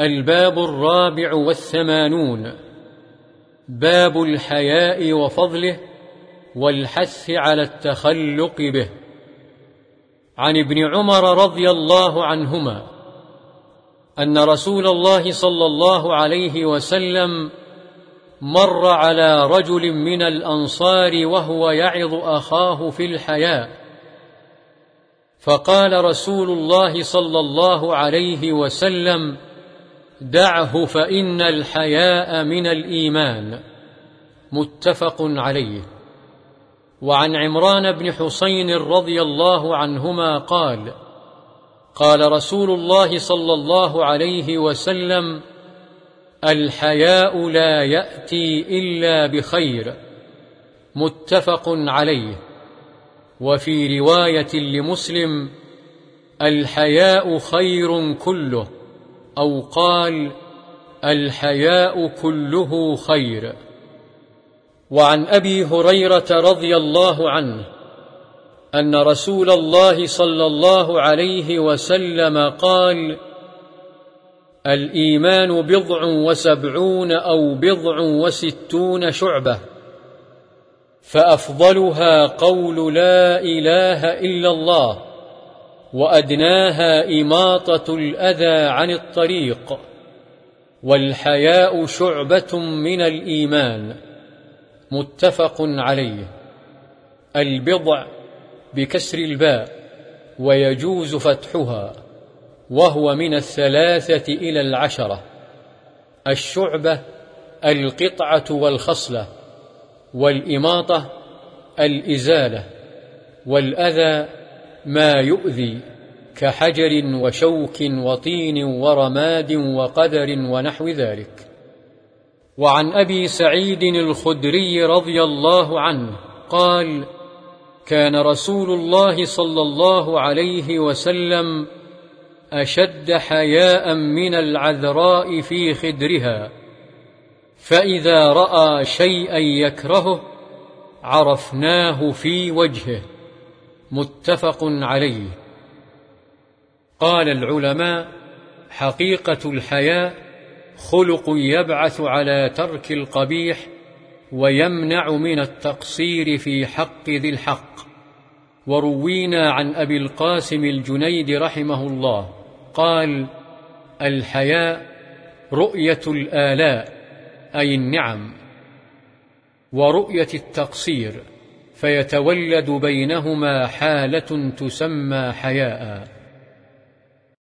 الباب الرابع والثمانون باب الحياء وفضله والحث على التخلق به. عن ابن عمر رضي الله عنهما أن رسول الله صلى الله عليه وسلم مر على رجل من الأنصار وهو يعظ أخاه في الحياء. فقال رسول الله صلى الله عليه وسلم دعه فإن الحياء من الإيمان. متفق عليه. وعن عمران بن حسين رضي الله عنهما قال قال رسول الله صلى الله عليه وسلم الحياء لا يأتي إلا بخير. متفق عليه. وفي رواية لمسلم الحياء خير كله. أو قال الحياء كله خير. وعن أبي هريرة رضي الله عنه أن رسول الله صلى الله عليه وسلم قال الإيمان بضع وسبعون أو بضع وستون شعبة فأفضلها قول لا إله إلا الله. وأدناها إماطة الأذى عن الطريق والحياء شعبة من الإيمان متفق عليه. البضع بكسر الباء ويجوز فتحها وهو من الثلاثة إلى العشرة. الشعبة القطعة والخصلة والإماطة الإزالة والأذى ما يؤذي كحجر وشوك وطين ورماد وقدر ونحو ذلك. وعن أبي سعيد الخدري رضي الله عنه قال كان رسول الله صلى الله عليه وسلم أشد حياء من العذراء في خدرها فإذا رأى شيئا يكرهه عرفناه في وجهه. متفق عليه. قال العلماء حقيقة الحياء خلق يبعث على ترك القبيح ويمنع من التقصير في حق ذي الحق. وروينا عن أبي القاسم الجنيد رحمه الله قال الحياء رؤية الآلاء أي النعم ورؤية التقصير. فيتولد بينهما حالة تسمى حياء.